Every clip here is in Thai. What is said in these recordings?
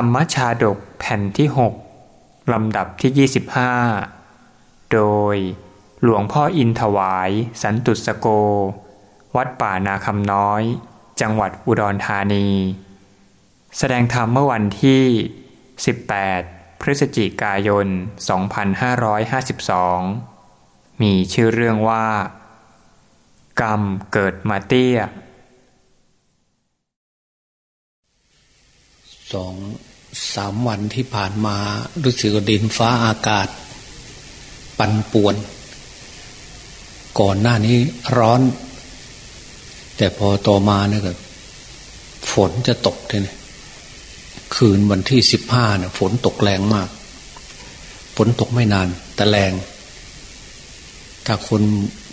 รรมชาดกแผ่นที่ 6 ลำดับที่ 25 โดยหลวงพ่ออินถวาย สันตุสโก วัดป่านาคำน้อย จังหวัดอุดรธานี แสดงธรรมเมื่อวันที่ 18 พฤศจิกายน 2552 มีชื่อเรื่องว่า กรรมเกิดมาเตี้ยสอง สามวันที่ผ่านมารู้สึกดินฟ้าอากาศ ปั่นป่วน ก่อนหน้านี้ร้อน แต่พอต่อมาเนี่ยก็ฝนจะตกเลยคืนวันที่สิบห้าเนี่ยฝนตกแรงมาก ฝนตกไม่นาน แต่แรง ถ้าคน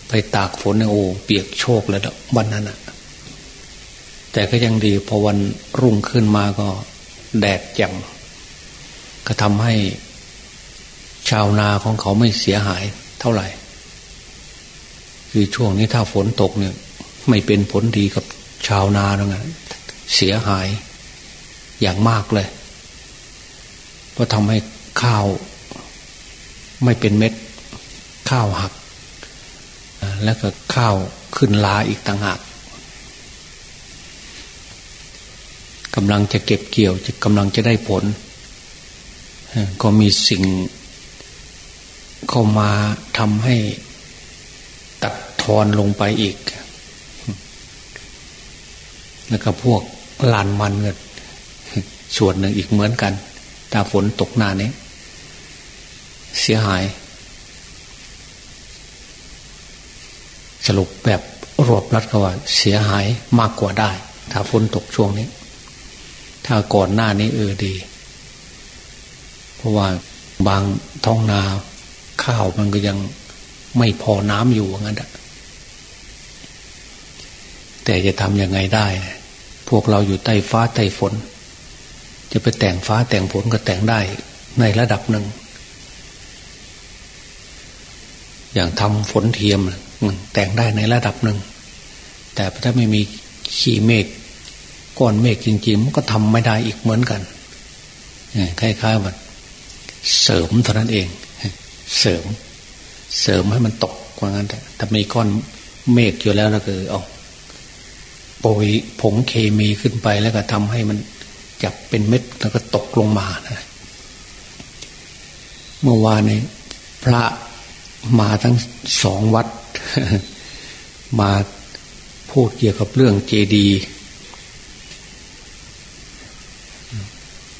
ไปตากฝนเนี่ยโอ้เปียกโชกเลยวันนั้นอะแต่ก็ยังดีพอวันรุ่งขึ้นมาก็ แดดจังก็ทำให้ ชาวนาของเขาไม่เสียหายเท่าไหร่ คือช่วงนี้ถ้าฝนตกเนี่ย ไม่เป็นผลดีกับชาวนาแล้วไงเสียหายอย่างมากเลยเพราะทำให้ข้าว ไม่เป็นเม็ด ข้าวหัก แล้วก็ข้าวขึ้นลาอีกต่างหาก กำลังจะเก็บเกี่ยวจะกำลังจะได้ผล ก็มีสิ่ง เข้ามาทำให้ตัดทอนลงไปอีก แล้วก็พวกลานมันเงินส่วนหนึ่งอีกเหมือนกันถ้าฝนตกหนานี้ เสียหาย สรุปแบบรวบรัดก็ว่า เสียหายมากกว่าได้ ถ้าฝนตกช่วงนี้ ถ้าก่อนหน้านี้เออดี เพราะว่าบางท้องนาข้าวมันก็ยังไม่พอน้ำอยู่งั้นแต่จะทำยังไงได้ พวกเราอยู่ใต้ฟ้าใต้ฝน จะไปแต่งฟ้าแต่งฝนก็แต่งได้ในระดับหนึ่ง อย่างทำฝนเทียมแต่งได้ในระดับหนึ่ง แต่ถ้าไม่มีขีเมฆ ก้อนเมฆจริงๆมันก็ทำไม่ได้อีกเหมือนกันคล้ายๆว่าเสริมเท่านั้นเอง เสริม เสริมให้มันตกว่างั้นแต่ถ้ามีก้อนเมฆอยู่แล้วก็คือเอาโปรยผงเคมีขึ้นไปแล้วก็ทำให้มันจับเป็นเม็ดแล้วก็ตกลงมานะเมื่อวานนี้พระมาทั้งสองวัด มาพูดเกี่ยวกับเรื่องเจดีย์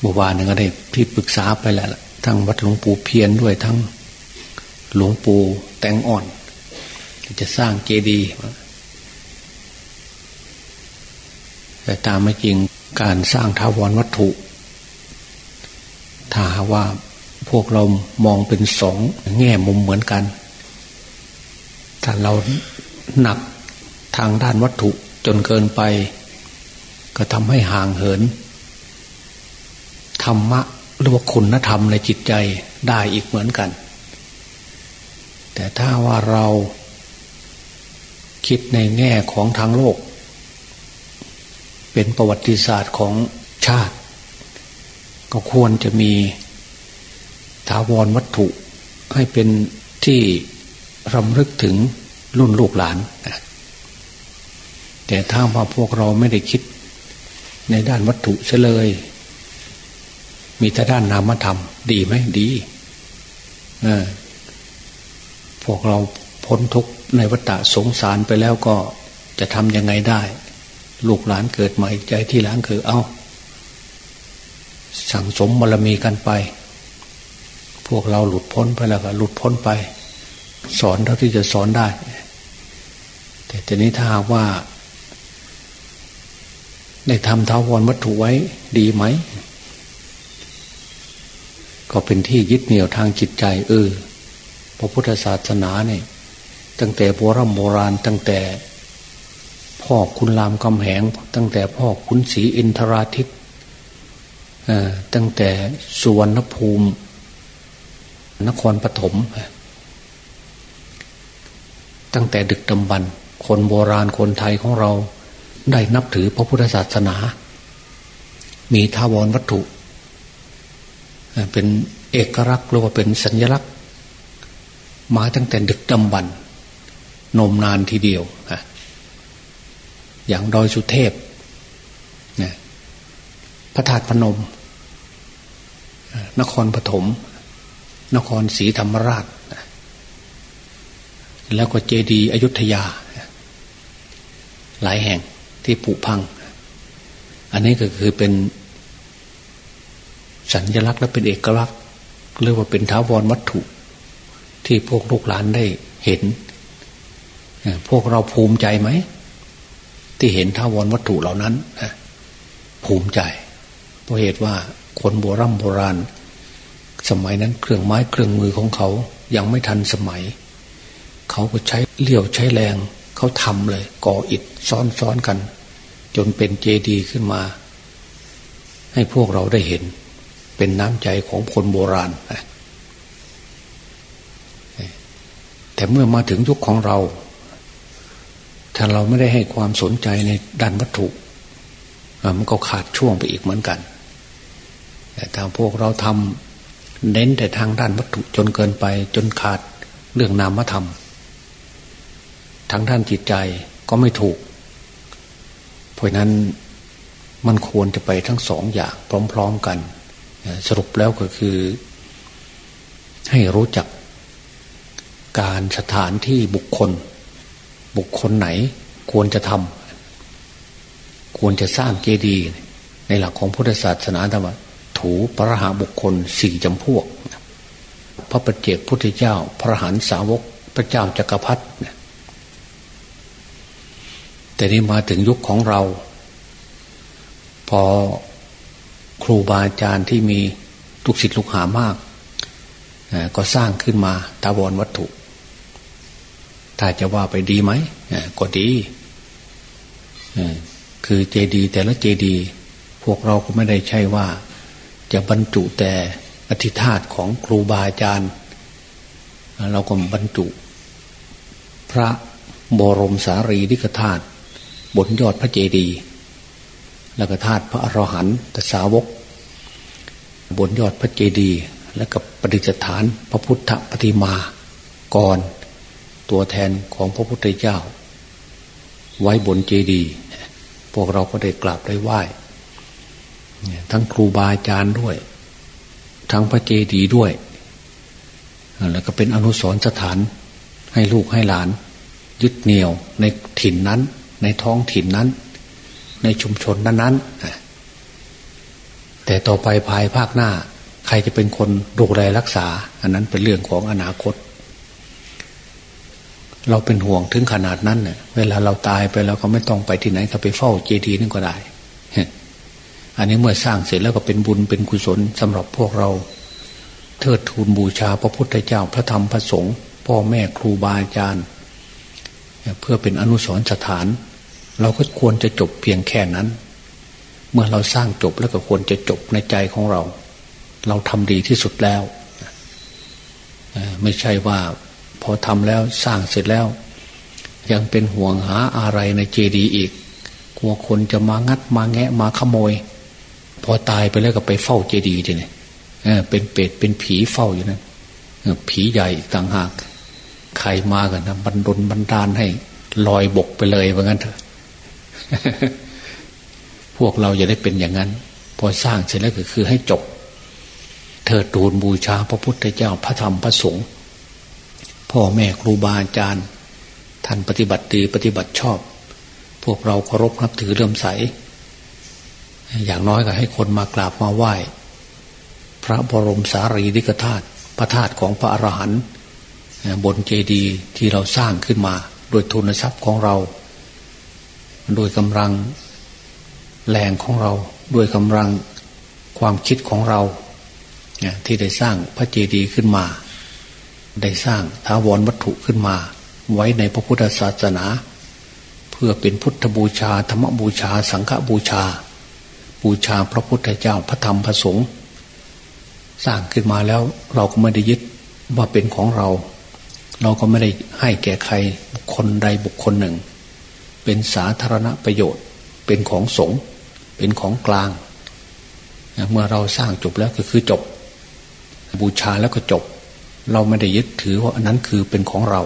มื่อวานนึงก็ได้ที่ปรึกษาไปแล้วทั้งวัดหลวงปู่เพียนด้วยทั้งหลวงปู่แตงอ่อน จะสร้างเจดีย์แต่ตามไม่จริงการสร้างท้าวรวัตถุ ถ้าว่าพวกเรามองเป็นสองแง่มุมเหมือนกัน ถ้าเราหนักทางด้านวัตถุจนเกินไป ก็ทำให้ห่างเหิน ธรรมะหรือว่าคุณธรรมในจิตใจได้อีกเหมือนกัน แต่ถ้าว่าเราคิดในแง่ของทางโลก เป็นประวัติศาสตร์ของชาติ ก็ควรจะมีถาวรวัตถุให้เป็นที่รำลึกถึงรุ่นลูกหลาน แต่ถ้าว่าพวกเราไม่ได้คิดในด้านวัตถุเฉลย มีแต่ด้านนามธรรม ดีไหมดีอพวกเราพ้นทุกข์ในวัฏสงสารไปแล้วก็จะทำยังไงได้ ลูกหลานเกิดใหม่ใจที่หลังคือ เอา้า สั่งสมบารมีกันไป พวกเราหลุดพ้นไปแล้วก็หลุดพ้นไป สอนเท่าที่จะสอนได้ แต่ทีนี้ถ้าว่า ได้ทำเท้าวรวัตถุไว้ดีไหม ก็เป็นที่ยึดเหนี่ยวทางจิตใจเออพระพุทธศาสนาเนี่ย ตั้งแต่โบราณโบราณตั้งแต่ พ่อคุณรามกำแหง ตั้งแต่พ่อคุณศรีอินทราทิตตั้งแต่สุวรรณภูมิ นครปฐมตั้งแต่ดึกดำบรรคนโบราณคนไทยของเราได้นับถือพระพุทธศาสนา มีทาวรวัตถุ เป็นเอกลักษณ์หรือว่าเป็นสัญลักษณ์ มาตั้งแต่ดึกดำบรรนมนานทีเดียวอย่างดอยสุเทพนะพระธาตุพนม นครปฐม นครศรีธรรมราช แล้วก็เจดีย์อยุธยา หลายแห่งที่ผุพัง อันนี้ก็คือเป็น สัญลักษณ์และเป็นเอกลักษณ์เรียกว่าเป็นท้าวรวัตถุ ที่พวกลูกหลานได้เห็น พวกเราภูมิใจไหม ที่เห็นท้าวรวัตถุเหล่านั้นภูมิใจ เพราะเหตุว่าคนโบรโบราณ สมัยนั้นเครื่องไม้เครื่องมือของเขายังไม่ทันสมัย เขาก็ใช้เลี้ยวใช้แรงเขาทำเลย ก่ออิฐซ้อนๆกัน จนเป็นเจดีย์ขึ้นมา ให้พวกเราได้เห็น เป็นน้ำใจของคนโบราณ แต่เมื่อมาถึงยุคของเรา ถ้าเราไม่ได้ให้ความสนใจในด้านวัตถุ มันก็ขาดช่วงไปอีกเหมือนกัน แต่ทางพวกเราทำเน้นแต่ทางด้านวัตถุจนเกินไป จนขาดเรื่องนามธรรม ทางด้านจิตใจก็ไม่ถูก เพราะนั้นมันควรจะไปทั้งสองอย่างพร้อม ๆกัน สรุปแล้วก็คือ ให้รู้จักการสถานที่บุคคล บุคคลไหนควรจะทำควรจะสร้างเจดีย์ในหลักของพุทธศาสนาธรรมถูปรหาบุคคลสี่จำพวก พระปฏิเจกพุทธเจ้า พระหันสาวกพระเจ้าจักรพรรดิแต่นี้มาถึงยุคของเรา พอ ครูบาอาจารย์ที่มีลูกศิษย์ลูกหามาก ก็สร้างขึ้นมาตาวรวัตถุ ถ้าจะว่าไปดีไหมก็ดีคือเจดีแต่ละเจดี พวกเราก็ไม่ได้ใช่ว่า จะบรรจุแต่อธิธาตของครูบาอาจารย์ เราก็บรรจุ พระบรมสารีริกธาตุบนยอดพระเจดีย์ แล้วก็ธาตุพระอรหันตสาวก บนยอดพระเจดีย์และกับปฏิจฐานพระพุทธปฏิมาก่อนตัวแทนของพระพุทธเจ้า ไว้บนเจดีย์พวกเราก็ได้กราบได้ไหว้ทั้งครูบาอาจารย์ด้วย ทั้งพระเจดีย์ด้วย แล้วก็เป็นอนุสรสถานให้ลูกให้หลาน ยึดเหนี่ยวในถิ่นนั้น ในท้องถิ่นนั้น ในชุมชนนั้นๆแต่ต่อไปภายภาคหน้า ใครจะเป็นคนดูแลรักษา อันนั้นเป็นเรื่องของอนาคต เราเป็นห่วงถึงขนาดนั้นเน่ยเวลาเราตายไปเราก็ไม่ต้องไปที่ไหนก็ไปเฝ้าเจดีย์นั่นก็ได้อันนี้เมื่อสร้างเสร็จแล้วก็เป็นบุญเป็นกุศลสำหรับพวกเรา เทิดทูนบูชาพระพุทธเจ้าพระธรรมพระสงฆ์พ่อแม่ครูบาอาจารย์ เพื่อเป็นอนุสรณ์สถาน เราก็ควรจะจบเพียงแค่นั้น เมื่อเราสร้างจบแล้วก็ควรจะจบในใจของเรา เราทำดีที่สุดแล้ว ไม่ใช่ว่าพอทำแล้วสร้างเสร็จแล้ว ยังเป็นห่วงหาอะไรในเจดีย์อีก กลัวคนจะมางัดมาแงะมาขโมย พอตายไปแล้วก็ไปเฝ้าเจดีย์ทีนี่เป็นเป็ดเป็นผีเฝ้าอยู่นั่นผีใหญ่ต่างหาก ใครมากันนะบันดลบันดาลให้ลอยบกไปเลยว่างั้นเถอะ พวกเราอย่าได้เป็นอย่างนั้น พอสร้างเสร็จแล้วก็คือให้จบ เธอตูนบูชาพระพุทธเจ้าพระธรรมพระสงฆ์พ่อแม่ครูบาอาจารย์ ท่านปฏิบัติดีปฏิบัติชอบ พวกเราเคารพนับถือเลื่อมใส อย่างน้อยก็ให้คนมากราบมาไหว้ พระบรมสารีริกธาตุพระธาตุของพระอรหันต์บนเจดีย์ที่เราสร้างขึ้นมา โดยทุนทรัพย์ของเรา โดยกำลังแรงของเราด้วยกำลังความคิดของเราที่ได้สร้างพระเจดีย์ขึ้นมา ได้สร้างท้าวรวัตถุขึ้นมา ไว้ในพระพุทธศาสนา เพื่อเป็นพุทธบูชาธรรมบูชา สังฆบูชา บูชาพระพุทธเจ้าพระธรรมพระสงฆ์สร้างขึ้นมาแล้วเราก็ไม่ได้ยึดว่าเป็นของเรา เราก็ไม่ได้ให้แก่ใครบุคคลใดบุคคลหนึ่ง เป็นสาธารณประโยชน์ เป็นของสงฆ์เป็นของกลาง เมื่อเราสร้างจบแล้วก็คือจบ บูชาแล้วก็จบ เราไม่ได้ยึดถือว่าอันนั้นคือเป็นของเรา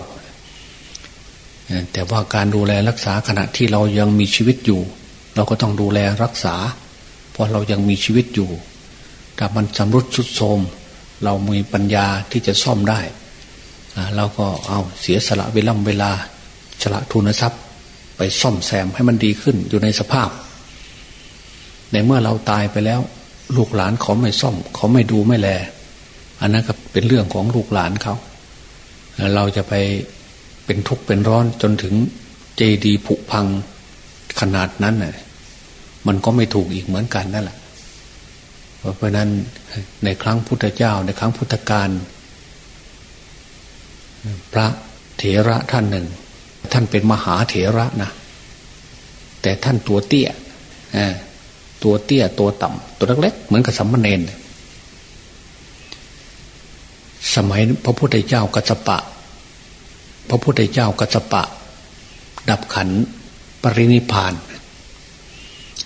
แต่ว่าการดูแลรักษาขณะที่เรายังมีชีวิตอยู่ เราก็ต้องดูแลรักษา เพราะเรายังมีชีวิตอยู่ถ้ามันชำรุดทรุดโทรมเรามีปัญญาที่จะซ่อมได้ เราก็เอาเสียสละเวลาเวลาสละทุนทรัพย์ ไปซ่อมแซมให้มันดีขึ้นอยู่ในสภาพ ในเมื่อเราตายไปแล้ว ลูกหลานเขาไม่ซ่อม เขาไม่ดูไม่แล อันนั้นก็เป็นเรื่องของลูกหลานเขาเราจะไปเป็นทุกข์เป็นร้อนจนถึงเจดีผุพังขนาดนั้นน่ะมันก็ไม่ถูกอีกเหมือนกันนั่นแหละเพราะนั้นในครั้งพุทธเจ้า ในครั้งพุทธกาลพระเถระท่านหนึ่ง ท่านเป็นมหาเถระนะแต่ท่านตัวเตี้ยตัวเตี้ยตัวต่ำตัวเล็กๆเหมือนกับสัมมาเนนสมัยพระพุทธเจ้ากัจปะ พระพุทธเจ้ากัจปะ ดับขันปรินิพาน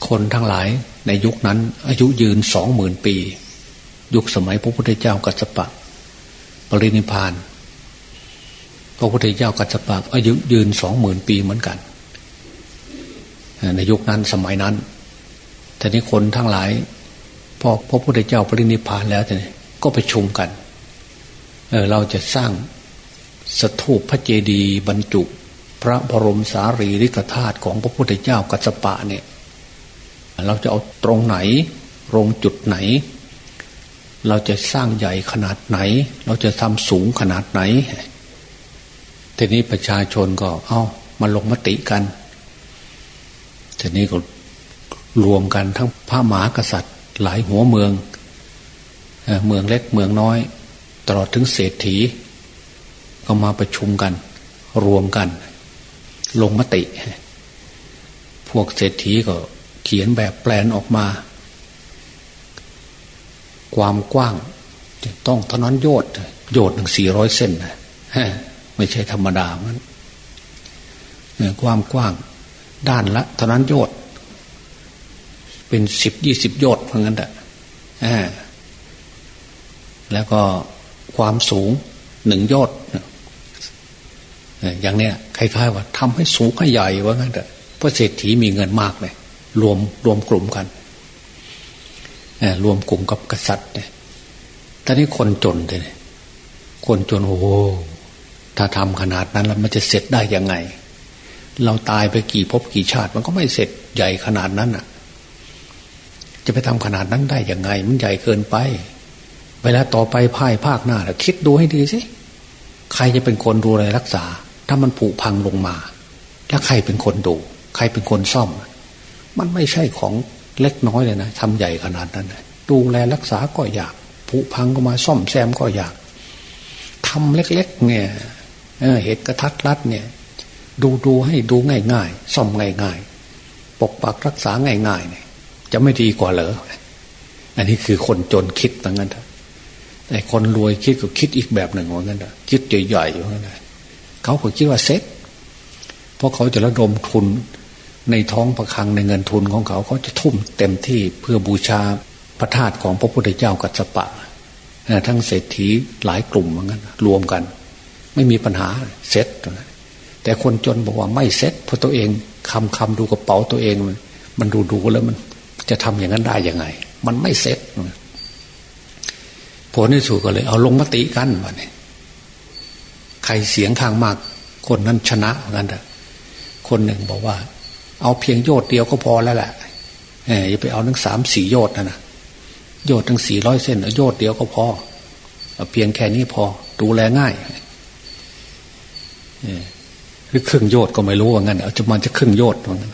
คนทั้งหลายในยุคนั้น อายุยืนสองหมื่นปี ยุคสมัยพระพุทธเจ้ากัจปะ ปรินิพาน พระพุทธเจ้ากัจจปะอายุยืนสองหมื่นปีเหมือนกัน ในยุคนั้นสมัยนั้นแต่นี้คนทั้งหลายพอพระพุทธเจ้าปรินิพานแล้วแต่ก็ไปชุมกันเเราจะสร้างสถูปพระเจดีย์บรรจุ พระบรมสารีริกธาตุของพระพุทธเจ้ากัจจปะเนี่ย เราจะเอาตรงไหนโรงจุดไหน เราจะสร้างใหญ่ขนาดไหน เราจะทำสูงขนาดไหน ทีนี้ประชาชนก็ เอามาลงมติกัน ทีนี้ก็รวมกันทั้งพระมหากษัตริย์ หลายหัวเมือง เมืองเล็กเมืองน้อย ตลอดถึงเศรษฐี ก็มาประชุมกัน รวมกัน ลงมติ พวกเศรษฐีก็เขียนแบบแปลนออกมา ความกว้าง ต้องเท่านั้นโยดโยดหนึ่งสี่ร้อยเส้นนะ ไม่ใช่ธรรมดามันความกว้างด้านละเท่านั้นโยดเป็นสิบยี่สิบโยดเพราะงั้นแหละแล้วก็ความสูงหนึ่งโยดอย่างเนี้ยคล้ายๆ ว่าทำให้สูงให้ใหญ่ว่างั้นแต่เพราะเศรษฐีมีเงินมากเลยรวมรวมกลุ่มกันรวมกลุ่มกับกษัตริย์เนี่ยตอนนี้คนจนเลยคนจนโอ้ ถ้าทำขนาดนั้นแล้วมันจะเสร็จได้ยังไง เราตายไปกี่ภพกี่ชาติ มันก็ไม่เสร็จใหญ่ขนาดนั้นอะ จะไปทำขนาดนั้นได้ยังไง มันใหญ่เกินไป เวลาต่อไปภายภาคหน้าคิดดูให้ดีสิใครจะเป็นคนดูแลรักษา ถ้ามันผุพังลงมา แล้วใครเป็นคนดู ใครเป็นคนซ่อม มันไม่ใช่ของเล็กน้อยเลยนะทำใหญ่ขนาดนั้นดูแลรักษาก็อยากผุพังก็มาซ่อมแซมก็อยากทำเล็ก ๆ เนี่ย เหตุกระทัดรัดเนี่ย ดูดูให้ดูง่ายๆซ่อมง่ายๆปกปักรักษาง่ายๆเนี่ยจะไม่ดีกว่าเหรออันนี้คือคนจนคิดเหมือนกันแต่คนรวยคิดก็คิดอีกแบบหนึ่งเหมือนกันคิดใหญ่ๆเหมือนกันเขาก็คิดว่าเซ็ตเพราะเขาจะระดมทุนในท้องประคังในเงินทุนของเขาเขาจะทุ่มเต็มที่เพื่อบูชาพระธาตุของพระพุทธเจ้ากัจจปะ ทั้งเศรษฐีหลายกลุ่มเหมือนกันรวมกัน ไม่มีปัญหาเซ็ตแต่คนจนบอกว่าไม่เซ็ตเพราะตัวเองคำคำดูกระเป๋าตัวเอง มันดูดูแล้วมันจะทำอย่างนั้นได้ยังไง มันไม่เซ็ตผลที่สุดก็เลย เอาลงมติกันวันนี้ใครเสียงข้างมากคนนั้นชนะกันเถอะคนหนึ่งบอกว่า เอาเพียงโยดเดียวก็พอแล้วแหละเอออย่าไปเอาทั้งสามสี่โยดนะนะโยดทั้งสี่ร้อยเส้นโยดเดียวก็พอเอาเพียงแค่นี้พอ ดูแลง่าย หรือครึ่งโยดก็ไม่รู้ว่างั้นเอาจะมันจะครึ่งโยดว่างั้น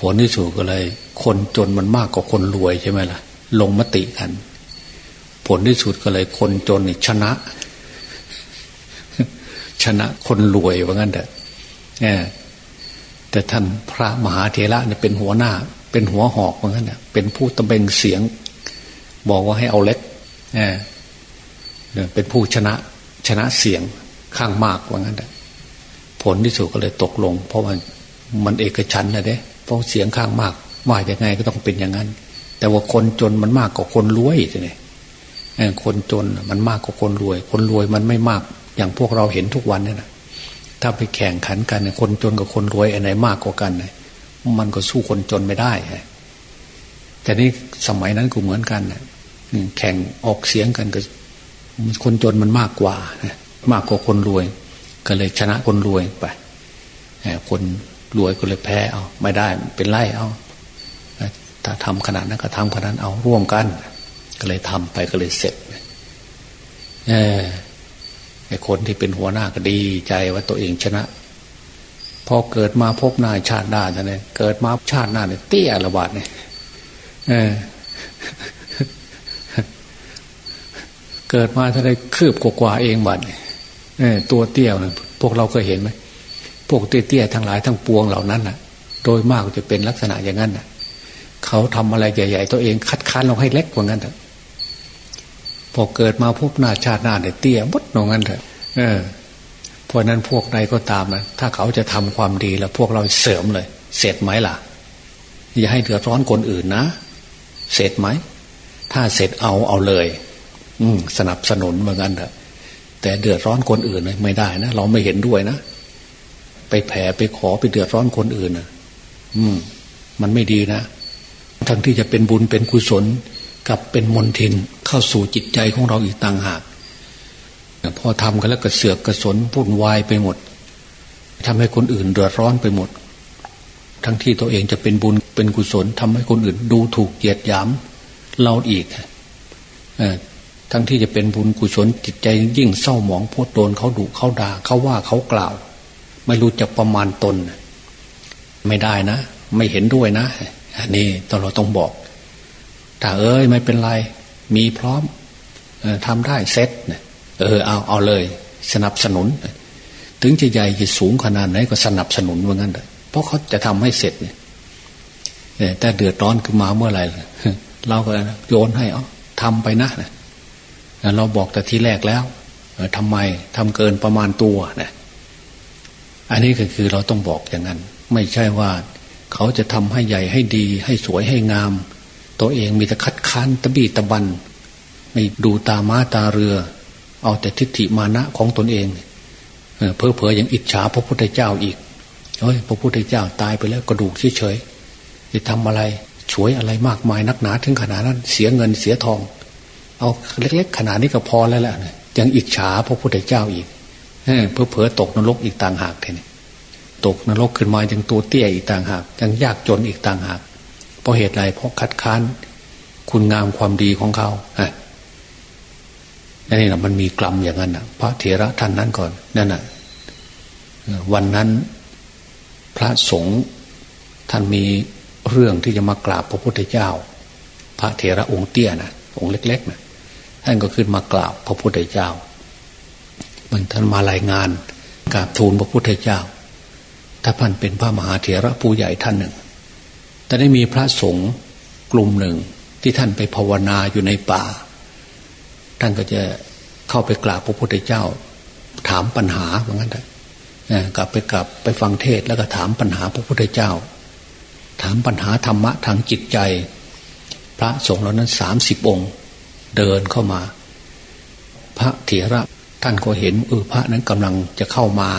ผลที่สุดก็เลย คนจนมันมากกว่าคนรวยใช่ไหมล่ะ ลงมติกัน ผลที่สุดก็เลย คนจนนี่ชนะ ชนะคนรวยว่างั้นเถอะแต่ท่านพระมหาเถระเนี่ยเป็นหัวหน้า เป็นหัวหอกว่างั้นเนี่ยเป็นผู้ตะเบงเสียง บอกว่าให้เอาเล็กเเป็นผู้ชนะชนะเสียง ข้างมากว่างั้นผลที่สุดก็เลยตกลง เพราะมันมันเอกชันนะเด้เพราะเสียงข้างมากว่าอย่างไงก็ต้องเป็นอย่างนั้น แต่ว่าคนจนมันมากกว่าคนรวยใช่ไหมคนจนมันมากกว่าคนรวย คนรวยมันไม่มาก อย่างพวกเราเห็นทุกวันเนี่ยนะถ้าไปแข่งขันกันคนจนกับคนรวยอันไหนมากกว่ากันมันก็สู้คนจนไม่ได้แต่นี่สมัยนั้นก็เหมือนกันแข่งออกเสียงกันก็คนจนมันมากกว่า มากกว่าคนรวย ก็เลยชนะคนรวยไปคนรวยก็เลยแพ้เอา ไม่ได้เป็นไล่เอาถ้าทำขนาดนั้นก็ทำขนาดนั้นเอาร่วมกัน ก็เลยทำไปก็เลยเสร็จไอ้คนที่เป็นหัวหน้าก็ดีใจว่าตัวเองชนะ พอเกิดมาพบหน้าชาติหน้าเนี่ยเกิดมาชาติหน้าเนี่ยเตี้ยระบาดเนี่ยเออเกิดมาถ้าได้คืบกว่าเองบัดเออ ตัวเตี้ยพวกเราเคยเห็นไหมพวกเตี้ยๆทั้งหลายทั้งปวงเหล่านั้นน่ะ โดยมากจะเป็นลักษณะอย่างนั้นน่ะ เขาทำอะไรใหญ่ ๆ ตัวเองคัดค้านเราให้เล็กกว่านั้นเถอะพอเกิดมาพบหน้าชาติหน้าเนี่ยเตี้ยมดตรงนั้นเถอะเออเพราะนั้นพวกใดก็ตามนะถ้าเขาจะทำความดีแล้วพวกเราเสริมเลย เสร็จไหมล่ะ อย่าให้เดือดร้อนคนอื่นนะ เสร็จไหม ถ้าเสร็จเอาเอาเลย อืมสนับสนุนเหมือนกันเถอะ แต่เดือดร้อนคนอื่นไม่ได้นะเราไม่เห็นด้วยนะไปแผ่ไปขอไปเดือดร้อนคนอื่นนะอืม มันไม่ดีนะทั้งที่จะเป็นบุญเป็นกุศลกับเป็นมนทินเข้าสู่จิตใจของเราอีกต่างหากพอทำกันแล้วก็เสือกกระสนพุ่นวายไปหมดทำให้คนอื่นเดือดร้อนไปหมด ทั้งที่ตัวเองจะเป็นบุญเป็นกุศลทำให้คนอื่นดูถูกเกียดหยามเราอีก ทั้งที่จะเป็นบุญกุศลจิตใจยิ่งเศร้าหมองพวดโดนเขาดุเขาด่าเขาว่าเขากล่าว ไม่รู้จักประมาณตน ไม่ได้นะ ไม่เห็นด้วยนะอันนี้ตเราต้องบอกถ้าเอ้ยไม่เป็นไร มีพร้อมทำได้เซ็ตเออเอาเอาเลย สนับสนุน ถึงจะใหญ่จะสูงขนาดไหนก็สนับสนุนว่างั้นเลยเพราะเขาจะทำให้เสร็จเนี่ยแต่เดือดร้อนขึ้นมาเมื่อไหร่เราก็โยนให้เอาทำไปนะ เราบอกแต่ทีแรกแล้วทำไมทำเกินประมาณตัวนะอันนี้ก็คือเราต้องบอกอย่างนั้น ไม่ใช่ว่า เขาจะทำให้ใหญ่ให้ดี ให้สวยให้งาม ตัวเองมีแต่คัดค้านตะบีตะบัน ไม่ดูตาม้าตาเรือ เอาแต่ทิฏฐิมานะของตนเองเพอเพออย่างอิจฉาพระพุทธเจ้าอีกเฮ้ยพระพุทธเจ้าตายไปแล้วกระดูกเฉยๆจะทำอะไรช่วยอะไรมากมายนักหนาถึงขนาดนั้น เสียเงินเสียทอง เอาเล็ก ๆ ขนาดนี้ก็พอแล้วแหละยังอิจฉาพระพุทธเจ้าอีกเพื่อเพอตกนรกอีกต่างหากทีนี้ตกนรกขึ้นมายังตัวเตี้ยอีกต่างหาก ยังยากจนอีกต่างหาก เพราะเหตุไรเพราะคัดค้านคุณงามความดีของเขาอะนี่นะมันมีกลัมอย่างนั้นนะพระเถระท่านนั้นก่อนนั่นน่ะวันนั้นพระสงฆ์ท่านมีเรื่องที่จะมากราบพระพุทธเจ้า พระเถระองค์เตี้ยนะองค์เล็กๆนะ ท่านก็ขึ้นมากราบพระพุทธเจ้ามันท่านมารายงานกราบทูลพระพุทธเจ้า ถ้าท่านเป็นพระมหาเถระผู้ใหญ่ท่านหนึ่ง แต่ได้มีพระสงฆ์กลุ่มหนึ่งที่ท่านไปภาวนาอยู่ในป่า ท่านก็จะเข้าไปกราบพระพุทธเจ้า ถามปัญหาเหมือนกันกลับไปกลับไปฟังเทศแล้วก็ถามปัญหาพระพุทธเจ้า ถามปัญหาธรรมะทางจิตใจ พระสงฆ์เหล่านั้นสามสิบองค์ เดินเข้ามา พระเถระท่านก็เห็นเออพระนั้นกำลังจะเข้ามา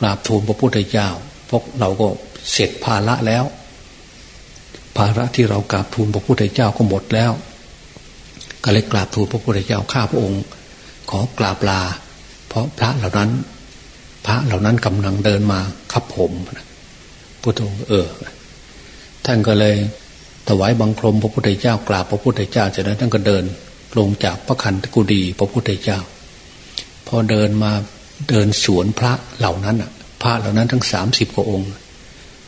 กราบทูลพระพุทธเจ้าพวกเราก็เสร็จภาระแล้ว ภาระที่เรากราบทูลพระพุทธเจ้าก็หมดแล้ว ก็เลยกราบทูลพระพุทธเจ้าข้าพระองค์ ขอกราบลา เพราะพระเหล่านั้น พระเหล่านั้นกำลังเดินมาขับผมพุทโธเออ ท่านก็เลย ถวายบังคมพระพุทธเจ้ากราบพระพุทธเจ้าจากนั้นท่านก็เดิน ลงจากพระคันตกุดีพระพุทธเจ้า พอเดินมาเดินสวนพระเหล่านั้นอะ พระเหล่านั้นทั้งสามสิบกว่าองค์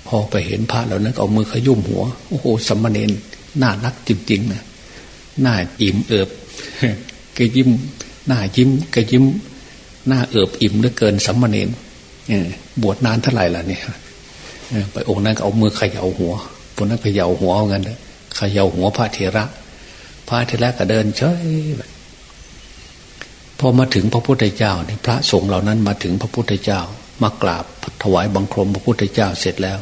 พอไปเห็นพระเหล่านั้นเอามือขยุ่มหัว โอ้โหสัมมาเนนน่ารักจริงๆนะหน้าอิ่มเอิบกกยิ้มหน้ายิ้มกยิ้ม หน้าเอิบอิ่มเหลือเกินสัมมาเนนบวชนานเท่าไหร่ล่ะเนี่ยไปองค์นั้นก็เอามือขย่าหัว พวกนั้นเขย่าหัวเงินเขย่าหัวพระเถระ พระเถระก็เดินเฉยพอมาถึงพระพุทธเจ้าเนี่ยพระสงฆ์เหล่านั้นมาถึงพระพุทธเจ้ามากราบถวายบังคมพระพุทธเจ้าเสร็จแล้ว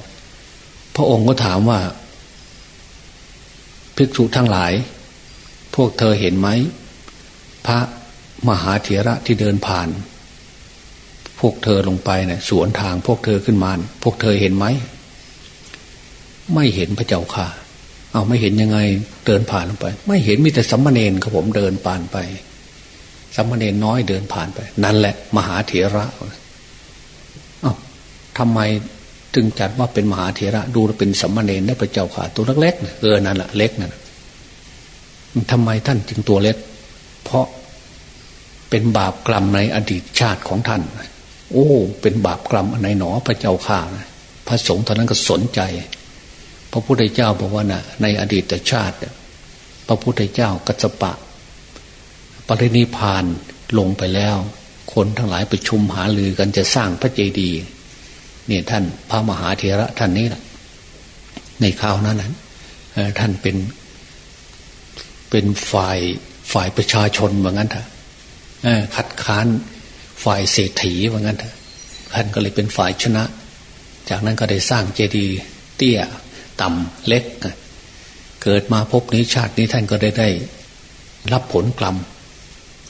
พระองค์ก็ถามว่า ภิกษุทั้งหลาย พวกเธอเห็นไหม พระมหาเถระที่เดินผ่าน พวกเธอลงไปเนะ่ยสวนทางพวกเธอขึ้นมา พวกเธอเห็นไหม ไม่เห็นพระเจ้าค่ะ เอาไม่เห็นยังไงเดินผ่านลงไป ไม่เห็นมีแต่สัมมาเนนครับผมเดินผ่านไปสัมมาเนนน้อยเดินผ่านไป นั่นแหละ มหาเถระเอาทำไมจึงจัดว่าเป็นมหาเถระ ดูเป็นสัมมาเนนได้พระเจ้าค่ะ ตัวเล็กๆเออนั่นแหละเล็กนั่นทำไมท่านจึงตัวเล็ก เพราะเป็นบาปกรรมในอดีตชาติของท่าน โอ้ เป็นบาปกรรมอันไหนหนอพระเจ้าข่าพระสงฆ์ตอนนั้นก็สนใจ พระพุทธเจ้าบอกว่านะ่ะ ในอดีตชาติ พระพุทธเจ้ากัสปะ ปรินิพานลงไปแล้ว คนทั้งหลายไปชุมหาลือกันจะสร้างพระเจดีย์เนี่ยท่านพระมหาเถระท่านนี้แหละในคราวนั้นนั้นท่านเป็นเป็นฝ่ายฝ่ายประชาชนเหมือนกันเถอะคัดค้านฝ่ายเศรษฐีว่างั้นท่านก็เลยเป็นฝ่ายชนะ จากนั้นก็ได้สร้างเจดีย์เตี้ย ต่ำเล็ก เกิดมาพบนี้ชาตินี้ท่านก็ได้ได้ รับผลกรรม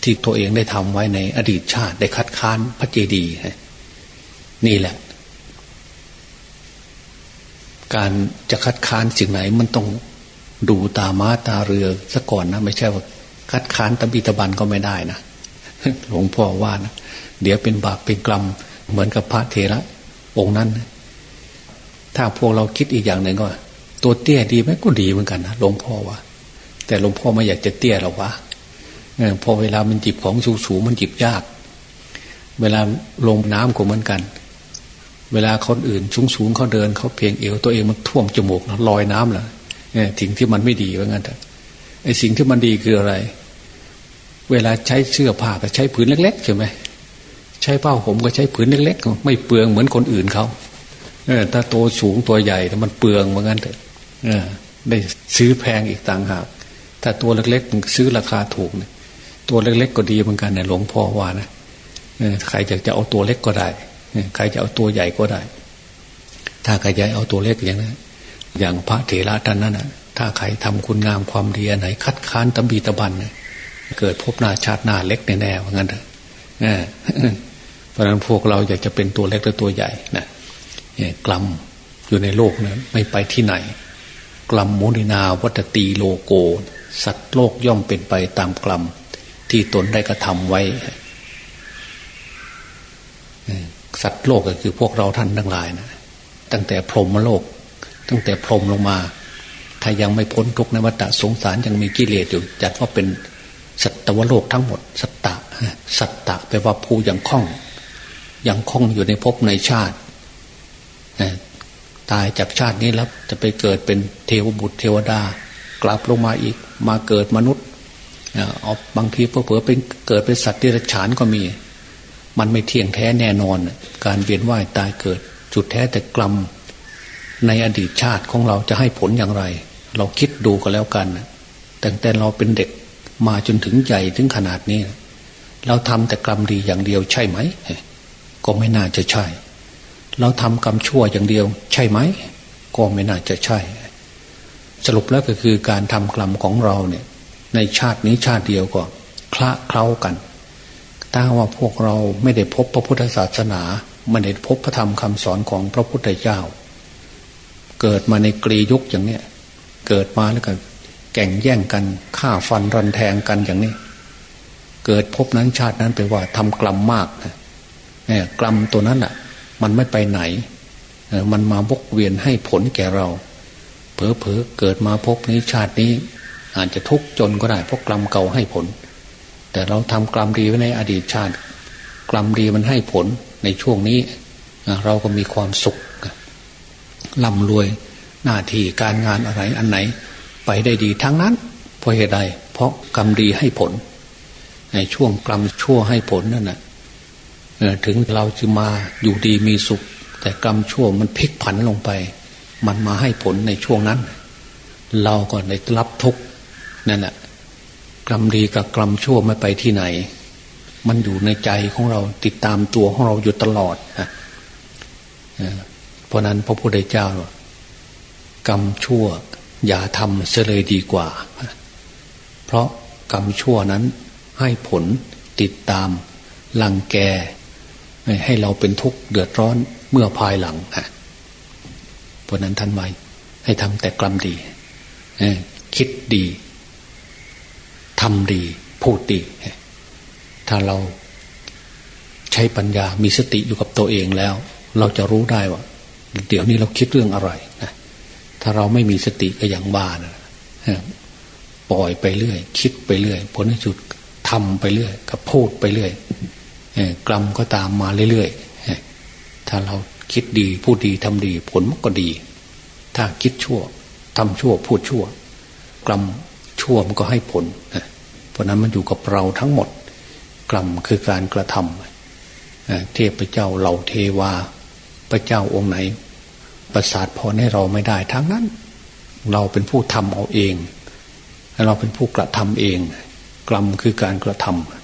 ที่ตัวเองได้ทำไว้ในอดีตชาติได้คัดค้านพระเจดีย์นี่แหละ การจะคัดค้านสิ่งไหนมันต้องดูตาม้าตาเรือซะก่อนนะ ไม่ใช่ว่าคัดค้านตะบีตะบันก็ไม่ได้นะหลวงพ่อว่านะเดี๋ยวเป็นบาปเป็นกรรม เหมือนกับพระเทระองค์นั้น ถ้าพวกเราคิดอีกอย่างหนึ่งก็ ตัวเตี้ยดีไหมก็ดีเหมือนกันนะหลวงพ่อว่า แต่หลวงพ่อไม่อยากจะเตี้ยหรอกวะพอเวลามันจิบของสูงสูมันจิบยาก เวลาลงน้ำก็เหมือนกัน เวลาคนอื่นสูงสูงเขาเดินเขาเพียงเอวตัวเองมันท่วมจมูกลอยน้ำเหรอเนี่ยสิ่งที่มันไม่ดีว่างั้นแต่ไอ้สิ่งที่มันดีคืออะไร เวลาใช้เสื้อผ้าก็ใช้ผืนเล็กๆใช่ไหมใช้ผ้าผมก็ใช้ผืนเล็กๆ ไม่เปลืองเหมือนคนอื่นเขา เออถ้าโตสูงตัวใหญ่แต่มันเปลืองเหมือนกันเถอะเออ ได้ซื้อแพงอีกต่างหาก ถ้าตัวเล็กๆซื้อราคาถูกเนี่ยตัวเล็ก ๆ ก็ดีเหมือนกันเนี่ยหลวงพ่อว่านะใครจะจะเอาตัวเล็กก็ได้ใครจะเอาตัวใหญ่ก็ได้ ถ้าใครจะเอาตัวเล็กอย่างนั้นอย่างพระเถระท่านนั้นนะถ้าใครทำคุณงามความดีอันไหน คัดค้านตำบีตะบันเนี่ยเกิดพบหน้าชาติหน้าเล็กแน่ๆว่างั้นเถอะเพราะฉะนั้นพวกเราอยากจะเป็นตัวเล็กหรือตัวใหญ่นะ กลัมอยู่ในโลกนะไม่ไปที่ไหน กลัมโมนินาวัตตีโลโก สัตว์โลกย่อมเป็นไปตามกลัมที่ตนได้กระทำไว้ สัตว์โลกก็คือพวกเราท่านทั้งหลายนะตั้งแต่พรหมโลก ตั้งแต่พรหมลงมา ถ้ายังไม่พ้นทุกในวัฏสงสารยังมีกิเลสอยู่จัดว่าเป็นสัตวโลกทั้งหมด สัตตะสัตตะแปลว่าผู้ยังคล่อง ยังคล่องอยู่ในภพในชาติ ตายจากชาตินี้แล้วจะไปเกิดเป็นเทวบุตรเทวดา กลับลงมาอีกมาเกิดมนุษย์เอาบางทีเผื่อเป็นเกิดเป็นสัตว์ที่ระฉานก็มี มันไม่เที่ยงแท้แน่นอน การเวียนว่ายตายเกิด จุดแท้แต่กลัมในอดีตชาติของเราจะให้ผลอย่างไร เราคิดดูก็แล้วกันแต่แต่เราเป็นเด็กมาจนถึงใหญ่ถึงขนาดนี้ เราทำแต่กรรมดีอย่างเดียวใช่ไหม ก็ไม่น่าจะใช่ เราทำกรรมชั่วอย่างเดียว ใช่ไหมก็ไม่น่าจะใช่ สรุปแล้วก็คือการทำกรรมของเราเนี่ย ในชาตินี้ชาติเดียวก็คละเคล้ากัน ถ้าว่าพวกเราไม่ได้พบพระพุทธศาสนาไม่ได้พบพระธรรมคำสอนของพระพุทธเจ้า เกิดมาในกรียุคอย่างเนี้ยเกิดมาแล้วก็แก่งแย่งกันฆ่าฟันรันแทงกันอย่างนี้ เกิดพบนั้นชาตินั้นไปว่าทำกลัมมากนะกลัมตัวนั้นอะ มันไม่ไปไหน มันมาบกเวียนให้ผลแก่เรา เผลอเผอเกิดมาพบนี้ชาตินี้ อาจจะทุกข์จนก็ได้เพราะกลัมเก่าให้ผล แต่เราทำกลัมดีไว้ในอดีตชาติกลัมดีมันให้ผลในช่วงนี้ เราก็มีความสุขร่ำรวยหน้าที่การงานอะไรอันไหน ไปได้ดีทั้งนั้นเพราะเหตุใด เพราะกรรมดีให้ผล ในช่วงกรรมชั่วให้ผลนั่นแหะ ถึงเราจะมาอยู่ดีมีสุข แต่กรรมชั่วมันพลิกผันลงไป มันมาให้ผลในช่วงนั้น เราก็ได้รับทุกนั่นแหละกรรมดีกับกรรมชั่วไม่ไปที่ไหน มันอยู่ในใจของเราติดตามตัวของเราอยู่ตลอดนะเพราะนั้นพระพุทธเจ้ากรรมชั่ว อย่าทำเสเลยดีกว่า เพราะกรรมชั่วนั้นให้ผลติดตามลังแก ให้เราเป็นทุกข์เดือดร้อนเมื่อภายหลังฮะเพราะนั้นท่านไว้ให้ทำแต่กรรมดีคิดดีทำดี พูดดี ถ้าเราใช้ปัญญามีสติอยู่กับตัวเองแล้ว เราจะรู้ได้ว่า เดี๋ยวนี้เราคิดเรื่องอะไรนะถ้าเราไม่มีสติก็อย่างบ้านะปล่อยไปเรื่อย คิดไปเรื่อย ผลที่สุดทำไปเรื่อยก็พูดไปเรื่อย กรรมก็ตามมาเรื่อยๆถ้าเราคิดดีพูดดีทำดี ผลมันก็ดี ถ้าคิดชั่วทำชั่วพูดชั่ว กรรมชั่วมันก็ให้ผลเพราะนั้นมันอยู่กับเราทั้งหมด กรรมคือการกระทำเทพเจ้าเหล่าเทวา พระเจ้าองค์ไหน ประสาทพรให้เราไม่ได้ทั้งนั้น เราเป็นผู้ทำเอาเอง เราเป็นผู้กระทำเอง กรรมคือการกระทำ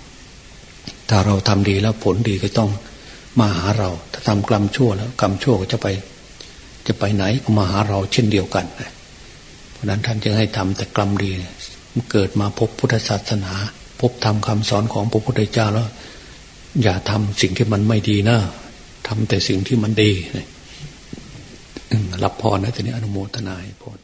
ถ้าเราทำดีแล้วผลดีก็ต้องมาหาเรา ถ้าทำกรรมชั่วแล้วกรรมชั่วก็จะไป จะไปไหนก็มาหาเราเช่นเดียวกัน เพราะนั้นท่านจึงให้ทำแต่กรรมดีเกิดมาพบพุทธศาสนา พบทำคำสอนของพระพุทธเจ้าแล้ว อย่าทำสิ่งที่มันไม่ดีนะทำแต่สิ่งที่มันดีรับพรนะทีนี้อนุโมทนาพร